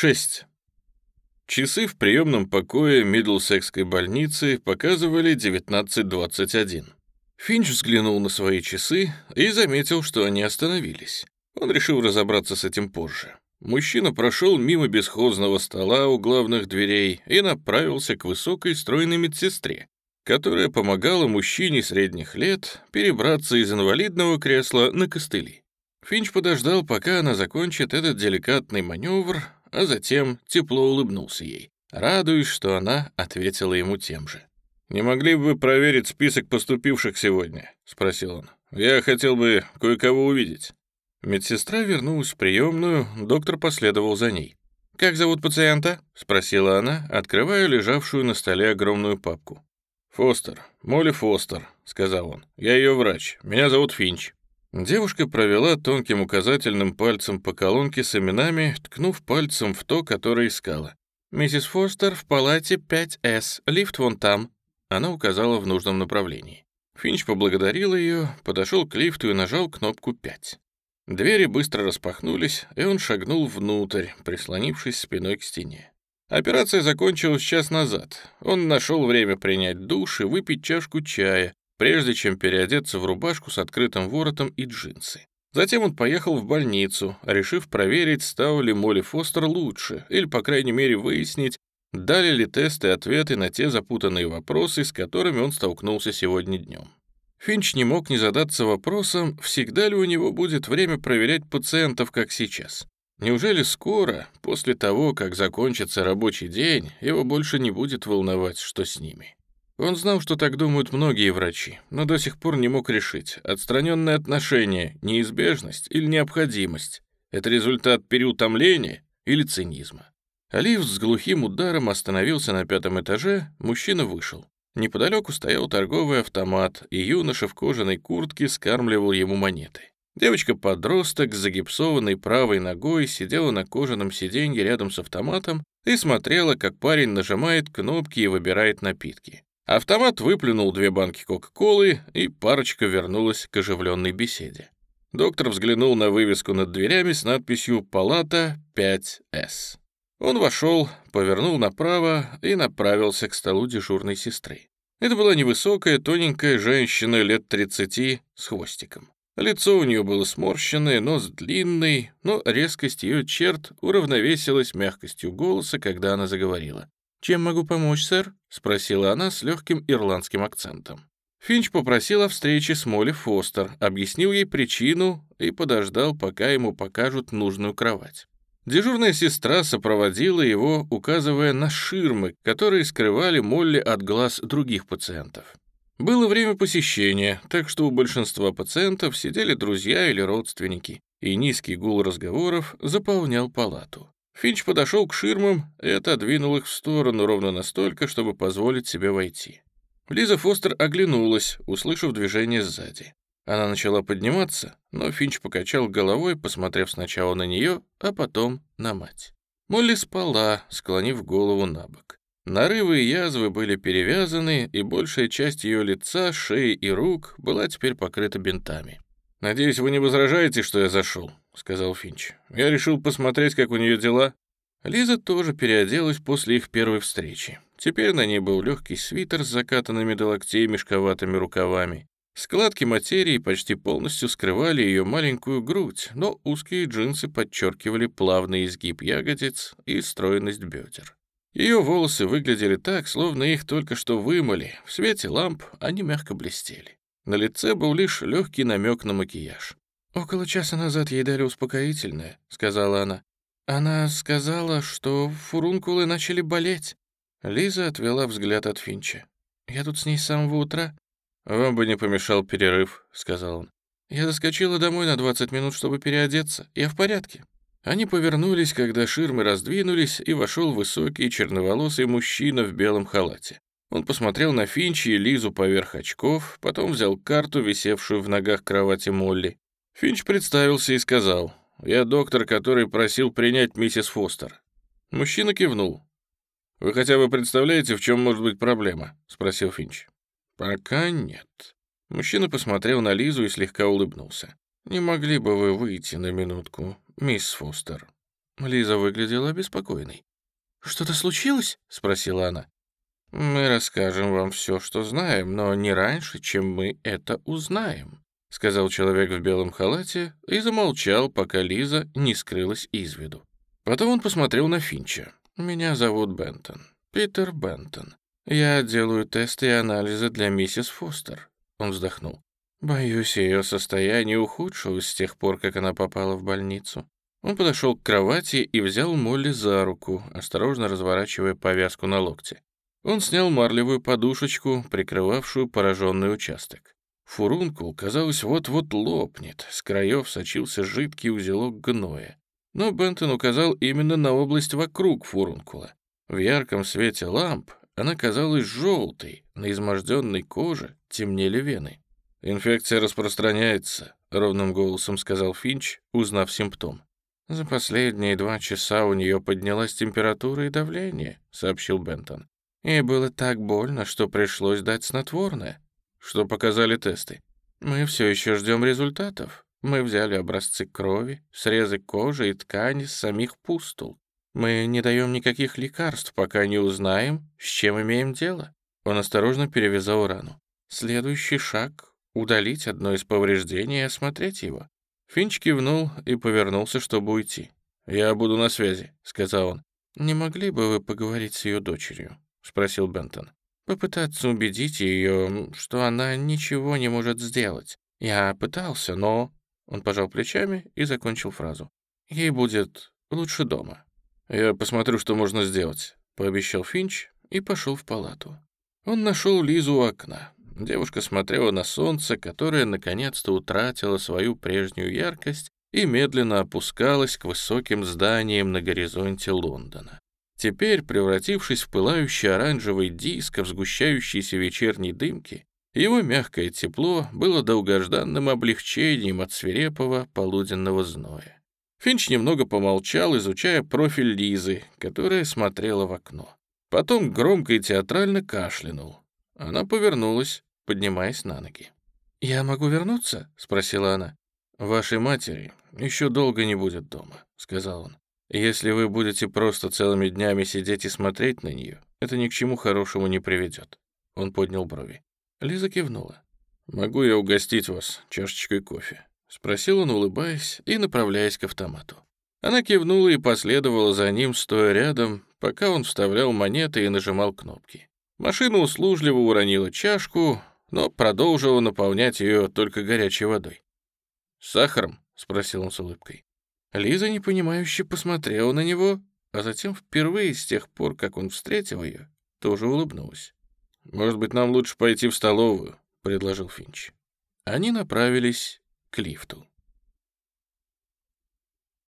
6. Часы в приемном покое Мидлсекской больницы показывали 19.21. Финч взглянул на свои часы и заметил, что они остановились. Он решил разобраться с этим позже. Мужчина прошел мимо бесхозного стола у главных дверей и направился к высокой стройной медсестре, которая помогала мужчине средних лет перебраться из инвалидного кресла на костыли. Финч подождал, пока она закончит этот деликатный маневр, а затем тепло улыбнулся ей, радуясь, что она ответила ему тем же. «Не могли бы вы проверить список поступивших сегодня?» — спросил он. «Я хотел бы кое-кого увидеть». Медсестра вернулась в приемную, доктор последовал за ней. «Как зовут пациента?» — спросила она, открывая лежавшую на столе огромную папку. «Фостер, Молли Фостер», — сказал он. «Я ее врач. Меня зовут Финч». Девушка провела тонким указательным пальцем по колонке с именами, ткнув пальцем в то, которое искала. «Миссис Фостер в палате 5С, лифт вон там». Она указала в нужном направлении. Финч поблагодарил ее, подошел к лифту и нажал кнопку 5. Двери быстро распахнулись, и он шагнул внутрь, прислонившись спиной к стене. Операция закончилась час назад. Он нашел время принять душ и выпить чашку чая, прежде чем переодеться в рубашку с открытым воротом и джинсы. Затем он поехал в больницу, решив проверить, стал ли Молли Фостер лучше, или, по крайней мере, выяснить, дали ли тесты ответы на те запутанные вопросы, с которыми он столкнулся сегодня днем. Финч не мог не задаться вопросом, всегда ли у него будет время проверять пациентов, как сейчас. Неужели скоро, после того, как закончится рабочий день, его больше не будет волновать, что с ними? Он знал, что так думают многие врачи, но до сих пор не мог решить, отстраненное отношение, неизбежность или необходимость — это результат переутомления или цинизма. Лифт с глухим ударом остановился на пятом этаже, мужчина вышел. Неподалеку стоял торговый автомат, и юноша в кожаной куртке скармливал ему монеты. Девочка-подросток с загипсованной правой ногой сидела на кожаном сиденье рядом с автоматом и смотрела, как парень нажимает кнопки и выбирает напитки. Автомат выплюнул две банки Кока-Колы, и парочка вернулась к оживленной беседе. Доктор взглянул на вывеску над дверями с надписью «Палата 5С». Он вошел, повернул направо и направился к столу дежурной сестры. Это была невысокая, тоненькая женщина лет 30 с хвостиком. Лицо у нее было сморщенное, нос длинный, но резкость ее черт уравновесилась мягкостью голоса, когда она заговорила. «Чем могу помочь, сэр?» — спросила она с легким ирландским акцентом. Финч попросил о встрече с Молли Фостер, объяснил ей причину и подождал, пока ему покажут нужную кровать. Дежурная сестра сопроводила его, указывая на ширмы, которые скрывали Молли от глаз других пациентов. Было время посещения, так что у большинства пациентов сидели друзья или родственники, и низкий гул разговоров заполнял палату. Финч подошел к ширмам и отодвинул их в сторону ровно настолько, чтобы позволить себе войти. Лиза Фостер оглянулась, услышав движение сзади. Она начала подниматься, но Финч покачал головой, посмотрев сначала на нее, а потом на мать. Молли спала, склонив голову на бок. Нарывы и язвы были перевязаны, и большая часть ее лица, шеи и рук была теперь покрыта бинтами. «Надеюсь, вы не возражаете, что я зашел?» сказал Финч. «Я решил посмотреть, как у нее дела». Лиза тоже переоделась после их первой встречи. Теперь на ней был легкий свитер с закатанными до локтей мешковатыми рукавами. Складки материи почти полностью скрывали ее маленькую грудь, но узкие джинсы подчеркивали плавный изгиб ягодиц и стройность бедер. Ее волосы выглядели так, словно их только что вымыли. В свете ламп они мягко блестели. На лице был лишь легкий намек на макияж. «Около часа назад ей дали успокоительное», — сказала она. «Она сказала, что фурункулы начали болеть». Лиза отвела взгляд от Финча. «Я тут с ней с самого утра». «Вам бы не помешал перерыв», — сказал он. «Я заскочила домой на 20 минут, чтобы переодеться. Я в порядке». Они повернулись, когда ширмы раздвинулись, и вошел высокий черноволосый мужчина в белом халате. Он посмотрел на Финчи и Лизу поверх очков, потом взял карту, висевшую в ногах кровати Молли. Финч представился и сказал, «Я доктор, который просил принять миссис Фостер». Мужчина кивнул. «Вы хотя бы представляете, в чем может быть проблема?» — спросил Финч. «Пока нет». Мужчина посмотрел на Лизу и слегка улыбнулся. «Не могли бы вы выйти на минутку, мисс Фостер?» Лиза выглядела обеспокоенной. «Что-то случилось?» — спросила она. «Мы расскажем вам все, что знаем, но не раньше, чем мы это узнаем», — сказал человек в белом халате и замолчал, пока Лиза не скрылась из виду. Потом он посмотрел на Финча. «Меня зовут Бентон. Питер Бентон. Я делаю тесты и анализы для миссис Фостер». Он вздохнул. «Боюсь, ее состояние ухудшилось с тех пор, как она попала в больницу». Он подошел к кровати и взял Молли за руку, осторожно разворачивая повязку на локте. Он снял марлевую подушечку, прикрывавшую пораженный участок. Фурункул, казалось, вот-вот лопнет, с краев сочился жидкий узелок гноя. Но Бентон указал именно на область вокруг фурункула. В ярком свете ламп она казалась желтой, на изможденной коже темнели вены. «Инфекция распространяется», — ровным голосом сказал Финч, узнав симптом. «За последние два часа у нее поднялась температура и давление», — сообщил Бентон. «И было так больно, что пришлось дать снотворное. Что показали тесты? Мы все еще ждем результатов. Мы взяли образцы крови, срезы кожи и ткани с самих пустул. Мы не даем никаких лекарств, пока не узнаем, с чем имеем дело». Он осторожно перевязал рану. «Следующий шаг — удалить одно из повреждений и осмотреть его». Финч кивнул и повернулся, чтобы уйти. «Я буду на связи», — сказал он. «Не могли бы вы поговорить с ее дочерью?» — спросил Бентон попытаться убедить ее, что она ничего не может сделать. Я пытался, но...» Он пожал плечами и закончил фразу. «Ей будет лучше дома». «Я посмотрю, что можно сделать», — пообещал Финч и пошел в палату. Он нашел Лизу у окна. Девушка смотрела на солнце, которое наконец-то утратило свою прежнюю яркость и медленно опускалось к высоким зданиям на горизонте Лондона. Теперь, превратившись в пылающий оранжевый диск в сгущающейся вечерней дымке, его мягкое тепло было долгожданным облегчением от свирепого полуденного зноя. Финч немного помолчал, изучая профиль Лизы, которая смотрела в окно. Потом громко и театрально кашлянул. Она повернулась, поднимаясь на ноги. «Я могу вернуться?» — спросила она. «Вашей матери еще долго не будет дома», — сказал он. Если вы будете просто целыми днями сидеть и смотреть на нее, это ни к чему хорошему не приведет. Он поднял брови. Лиза кивнула. «Могу я угостить вас чашечкой кофе?» — спросил он, улыбаясь и направляясь к автомату. Она кивнула и последовала за ним, стоя рядом, пока он вставлял монеты и нажимал кнопки. Машина услужливо уронила чашку, но продолжила наполнять ее только горячей водой. «С сахаром?» — спросил он с улыбкой. Лиза непонимающе посмотрела на него, а затем впервые с тех пор, как он встретил ее, тоже улыбнулась. «Может быть, нам лучше пойти в столовую?» — предложил Финч. Они направились к лифту.